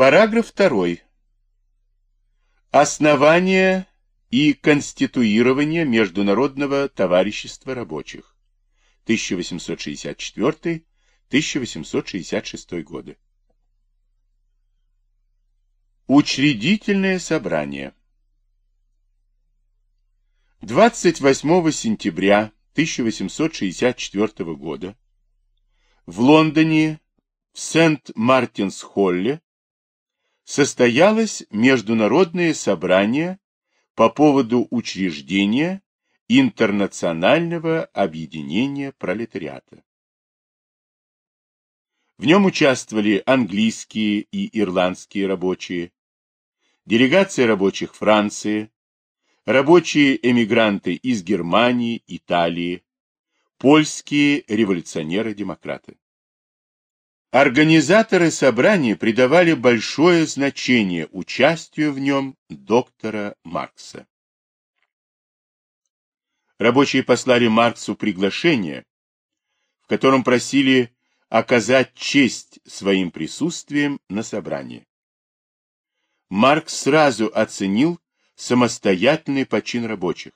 Параграф 2. Основание и конституирование Международного товарищества рабочих. 1864-1866 годы. Учредительное собрание. 28 сентября 1864 года в Лондоне в Сент-Мартинс-Холле состоялось международное собрание по поводу учреждения Интернационального объединения пролетариата. В нем участвовали английские и ирландские рабочие, делегация рабочих Франции, рабочие эмигранты из Германии, Италии, польские революционеры-демократы. Организаторы собрания придавали большое значение участию в нем доктора Маркса. Рабочие послали Марксу приглашение, в котором просили оказать честь своим присутствием на собрании. Маркс сразу оценил самостоятельный почин рабочих,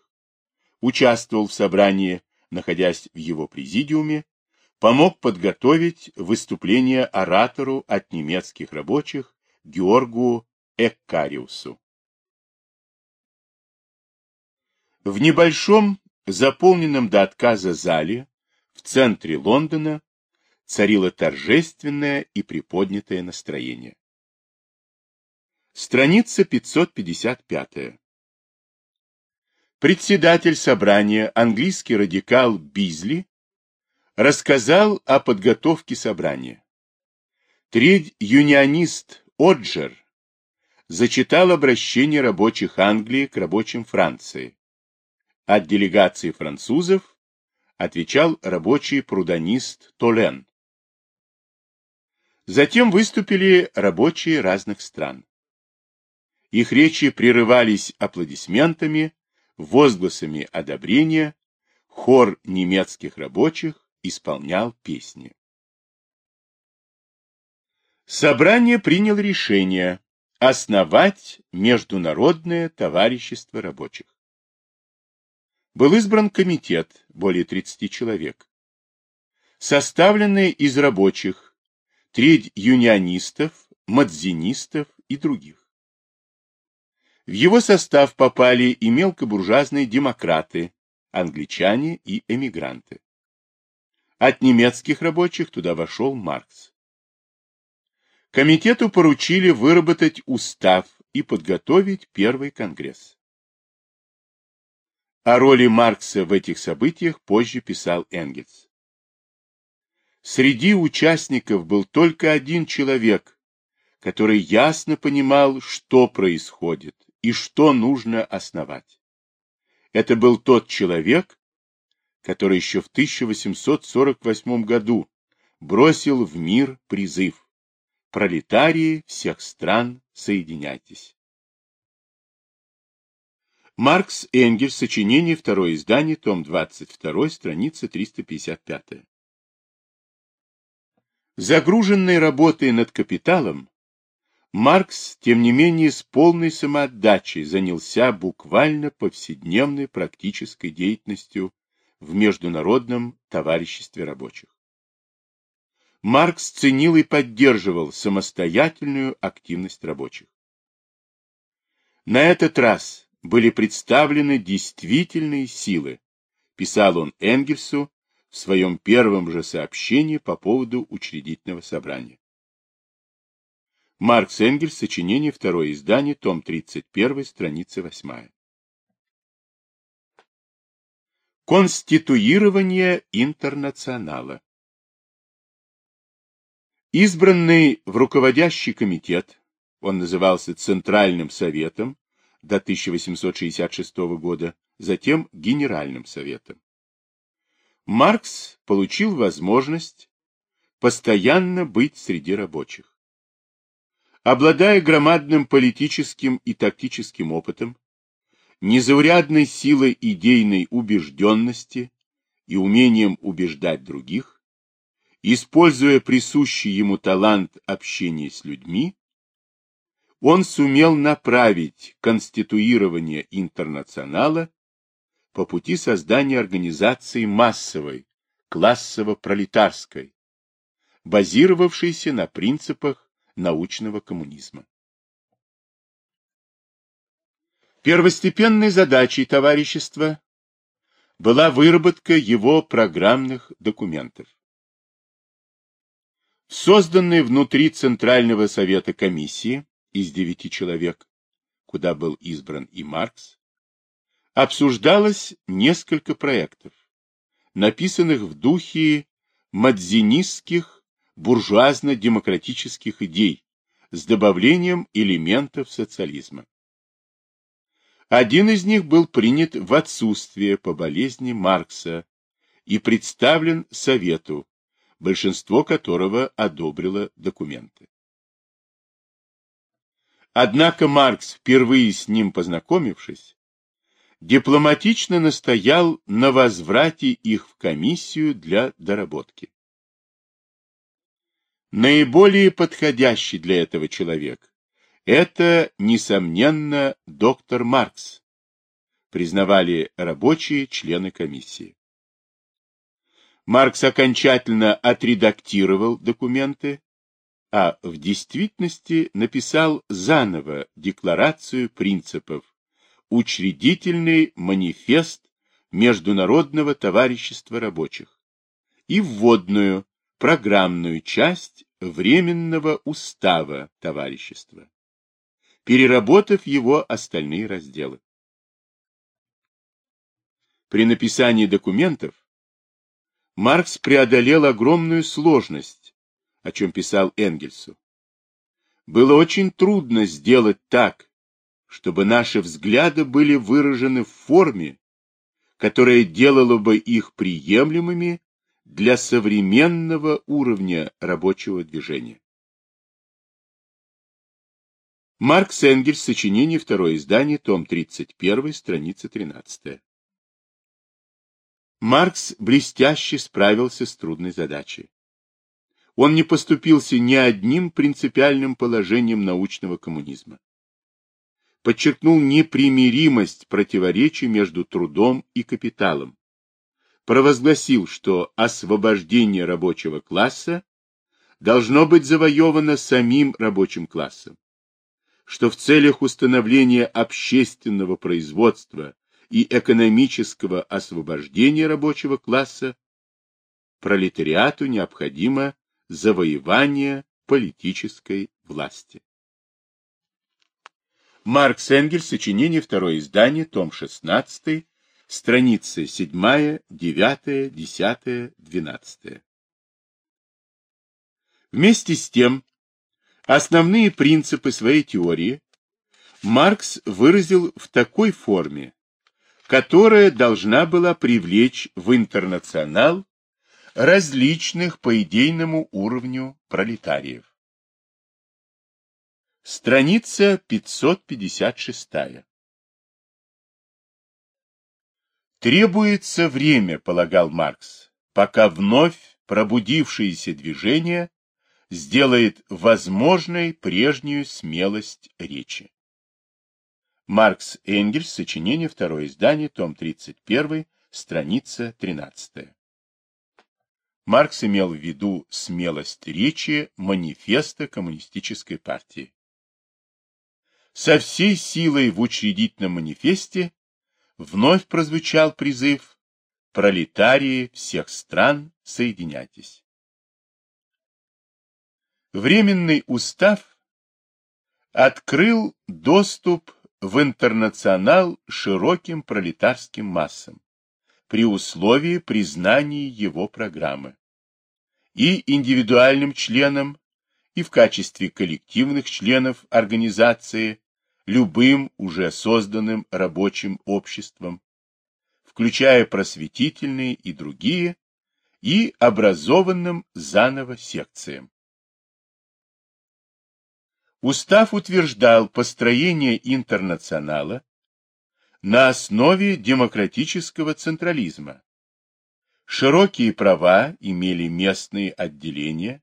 участвовал в собрании, находясь в его президиуме, помог подготовить выступление оратору от немецких рабочих Георгу Эккариусу. В небольшом, заполненном до отказа зале в центре Лондона царило торжественное и приподнятое настроение. Страница 555. Председатель собрания, английский радикал Бизли, рассказал о подготовке собрания. Тредь-юнионист Оджер зачитал обращение рабочих Англии к рабочим Франции. От делегации французов отвечал рабочий прудонист Толен. Затем выступили рабочие разных стран. Их речи прерывались аплодисментами, возгласами одобрения, хор немецких рабочих исполнял песни. Собрание приняло решение основать Международное товарищество рабочих. Был избран комитет, более 30 человек, составленный из рабочих, треть юнионистов, мадзинистов и других. В его состав попали и мелкобуржуазные демократы, англичане и эмигранты. От немецких рабочих туда вошел Маркс. Комитету поручили выработать устав и подготовить первый конгресс. О роли Маркса в этих событиях позже писал Энгельс. Среди участников был только один человек, который ясно понимал, что происходит и что нужно основать. Это был тот человек, который еще в 1848 году бросил в мир призыв «Пролетарии всех стран, соединяйтесь». Маркс Энгельс, сочинение, второе издание, том 22, страница 355. Загруженный работой над капиталом, Маркс, тем не менее, с полной самоотдачей занялся буквально повседневной практической деятельностью в Международном товариществе рабочих. Маркс ценил и поддерживал самостоятельную активность рабочих. На этот раз были представлены действительные силы, писал он Энгельсу в своем первом же сообщении по поводу учредительного собрания. Маркс Энгельс, сочинение, второе издание, том 31, страница 8. Конституирование интернационала. Избранный в руководящий комитет, он назывался Центральным советом до 1866 года, затем Генеральным советом. Маркс получил возможность постоянно быть среди рабочих. Обладая громадным политическим и тактическим опытом, незаурядной силой идейной убежденности и умением убеждать других, используя присущий ему талант общения с людьми, он сумел направить конституирование интернационала по пути создания организации массовой, классово-пролетарской, базировавшейся на принципах научного коммунизма. Первостепенной задачей товарищества была выработка его программных документов. В созданной внутри Центрального совета комиссии из девяти человек, куда был избран и Маркс, обсуждалось несколько проектов, написанных в духе мадзинистских буржуазно-демократических идей с добавлением элементов социализма. Один из них был принят в отсутствие по болезни Маркса и представлен Совету, большинство которого одобрило документы. Однако Маркс, впервые с ним познакомившись, дипломатично настоял на возврате их в комиссию для доработки. Наиболее подходящий для этого человек – это, несомненно, доктор Маркс, признавали рабочие члены комиссии. Маркс окончательно отредактировал документы, а в действительности написал заново декларацию принципов учредительный манифест Международного товарищества рабочих и вводную программную часть Временного устава товарищества, переработав его остальные разделы. При написании документов Маркс преодолел огромную сложность, о чем писал Энгельсу. Было очень трудно сделать так, чтобы наши взгляды были выражены в форме, которая делала бы их приемлемыми для современного уровня рабочего движения. Маркс Энгельс, сочинение, второе издание, том 31, страница 13. Маркс блестяще справился с трудной задачей. Он не поступился ни одним принципиальным положением научного коммунизма подчеркнул непримиримость противоречий между трудом и капиталом, провозгласил, что освобождение рабочего класса должно быть завоевано самим рабочим классом, что в целях установления общественного производства и экономического освобождения рабочего класса пролетариату необходимо завоевание политической власти. Маркс Энгельс, сочинение, второе издание, том 16, страницы 7, 9, 10, 12. Вместе с тем, основные принципы своей теории Маркс выразил в такой форме, которая должна была привлечь в интернационал различных по идейному уровню пролетариев. Страница 556. Требуется время, полагал Маркс, пока вновь пробудившееся движение сделает возможной прежнюю смелость речи. Маркс Энгельс, сочинение, второе издание, том 31, страница 13. Маркс имел в виду смелость речи манифеста коммунистической партии со всей силой в учредительном манифесте вновь прозвучал призыв «Пролетарии всех стран, соединяйтесь». Временный устав открыл доступ в интернационал широким пролетарским массам при условии признания его программы и индивидуальным членам, и в качестве коллективных членов организации любым уже созданным рабочим обществом, включая просветительные и другие, и образованным заново секциям. Устав утверждал построение интернационала на основе демократического централизма. Широкие права имели местные отделения,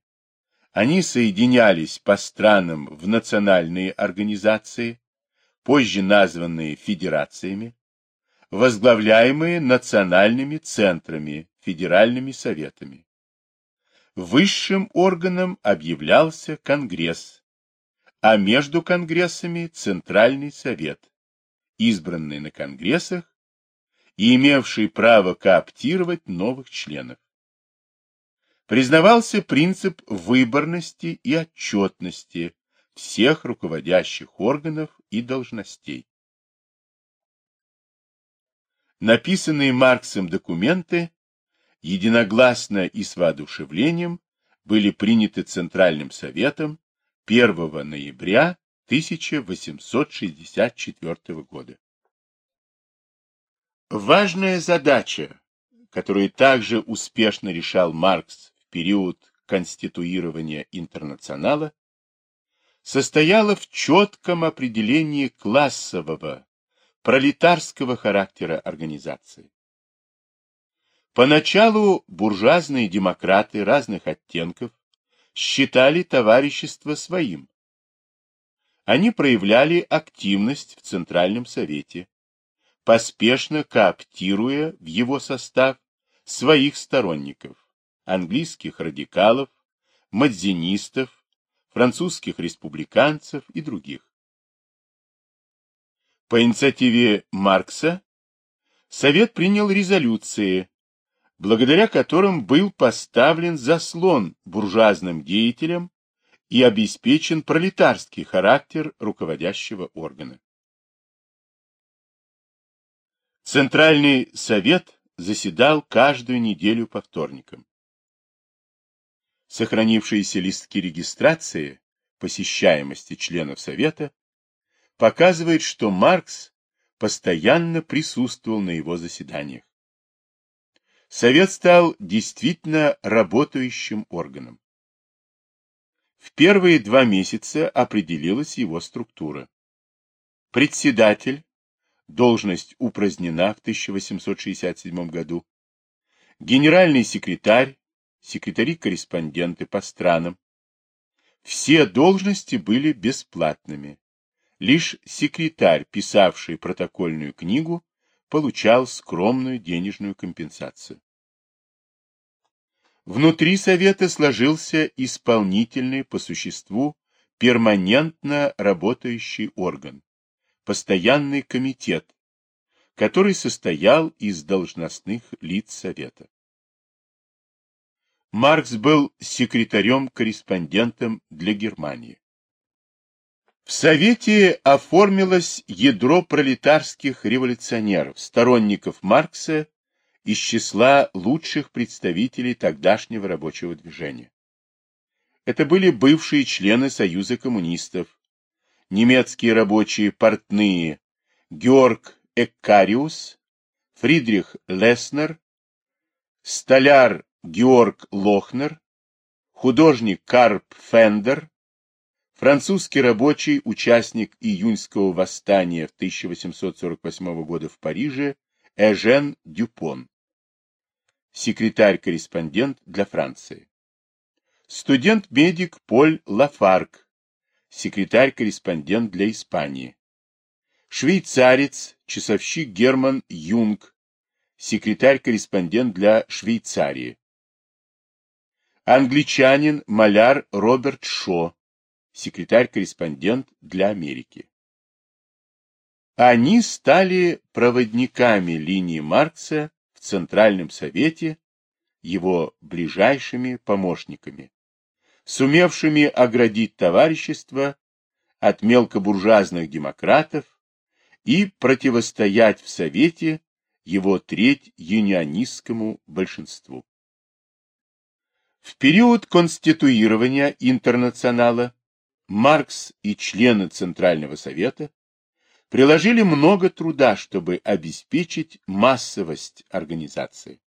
Они соединялись по странам в национальные организации, позже названные федерациями, возглавляемые национальными центрами, федеральными советами. Высшим органом объявлялся Конгресс, а между Конгрессами Центральный Совет, избранный на Конгрессах и имевший право кооптировать новых членов. Признавался принцип выборности и отчетности всех руководящих органов и должностей. Написанные Марксом документы единогласно и с воодушевлением были приняты Центральным Советом 1 ноября 1864 года. Важная задача, которую также успешно решал Маркс в период конституирования интернационала, состояла в четком определении классового, пролетарского характера организации. Поначалу буржуазные демократы разных оттенков считали товарищество своим. Они проявляли активность в Центральном Совете, поспешно кооптируя в его состав своих сторонников, английских радикалов, мадзинистов, французских республиканцев и других. По инициативе Маркса Совет принял резолюции, благодаря которым был поставлен заслон буржуазным деятелям и обеспечен пролетарский характер руководящего органа. Центральный совет заседал каждую неделю по вторникам. Сохранившиеся листки регистрации посещаемости членов совета показывает, что Маркс постоянно присутствовал на его заседаниях. Совет стал действительно работающим органом. В первые два месяца определилась его структура. Председатель, должность упразднена в 1867 году, генеральный секретарь, секретари-корреспонденты по странам. Все должности были бесплатными. Лишь секретарь, писавший протокольную книгу, получал скромную денежную компенсацию. Внутри Совета сложился исполнительный по существу перманентно работающий орган, постоянный комитет, который состоял из должностных лиц Совета. Маркс был секретарем-корреспондентом для Германии. В Совете оформилось ядро пролетарских революционеров, сторонников Маркса из числа лучших представителей тогдашнего рабочего движения. Это были бывшие члены Союза коммунистов, немецкие рабочие портные Георг Эккариус, Фридрих Леснер, столяр Георг Лохнер, художник Карп Фендер, Французский рабочий, участник июньского восстания в 1848 года в Париже, Эжен Дюпон. Секретарь-корреспондент для Франции. Студент-медик Поль Лафарк. Секретарь-корреспондент для Испании. Швейцарец, часовщик Герман Юнг. Секретарь-корреспондент для Швейцарии. Англичанин, маляр Роберт Шо секретарь-корреспондент для Америки. Они стали проводниками линии Маркса в Центральном Совете, его ближайшими помощниками, сумевшими оградить товарищество от мелкобуржуазных демократов и противостоять в Совете его треть юнионистскому большинству. В период конституирования интернационала Маркс и члены Центрального Совета приложили много труда, чтобы обеспечить массовость организации.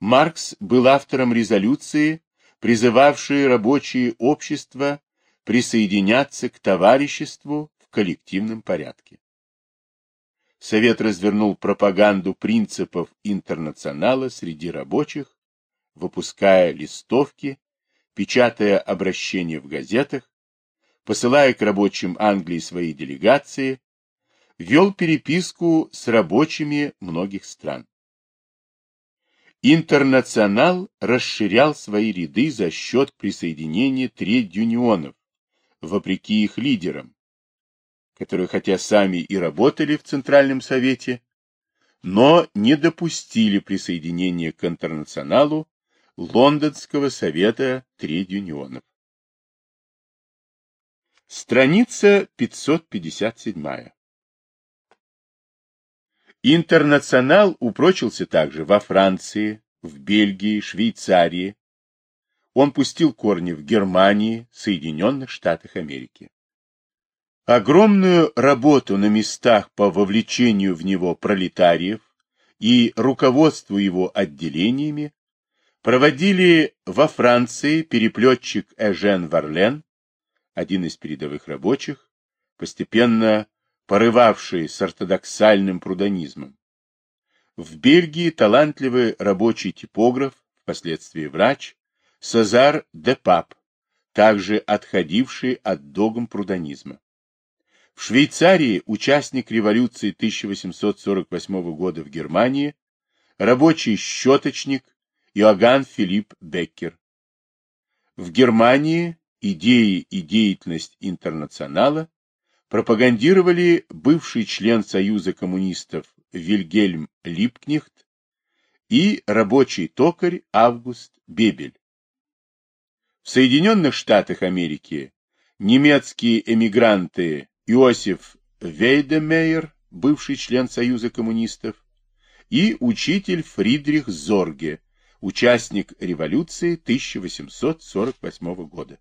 Маркс был автором резолюции, призывавшей рабочие общества присоединяться к товариществу в коллективном порядке. Совет развернул пропаганду принципов интернационала среди рабочих, выпуская листовки печатая обращения в газетах, посылая к рабочим Англии свои делегации, вел переписку с рабочими многих стран. Интернационал расширял свои ряды за счет присоединения тред-юнионов, вопреки их лидерам, которые хотя сами и работали в Центральном Совете, но не допустили присоединения к интернационалу Лондонского совета тред-юнионов. Страница 557. Интернационал упрочился также во Франции, в Бельгии, Швейцарии. Он пустил корни в Германии, Соединенных Штатах Америки. Огромную работу на местах по вовлечению в него пролетариев и руководству его отделениями проводили во Франции переплетчик Эжен Варлен, один из передовых рабочих, постепенно порывавший с ортодоксальным прудонизмом. В Бельгии талантливый рабочий типограф, впоследствии врач, Сазар де Пап, также отходивший от догм прудонизма. В Швейцарии участник революции 1848 года в Германии, рабочий щеточник Иоганн Филипп Беккер. В Германии идеи и деятельность интернационала пропагандировали бывший член Союза коммунистов Вильгельм Липкнехт и рабочий токарь Август Бебель. В Соединенных Штатах Америки немецкие эмигранты Иосиф Вейдемейер, бывший член Союза коммунистов, и учитель Фридрих Зорге, участник революции 1848 года.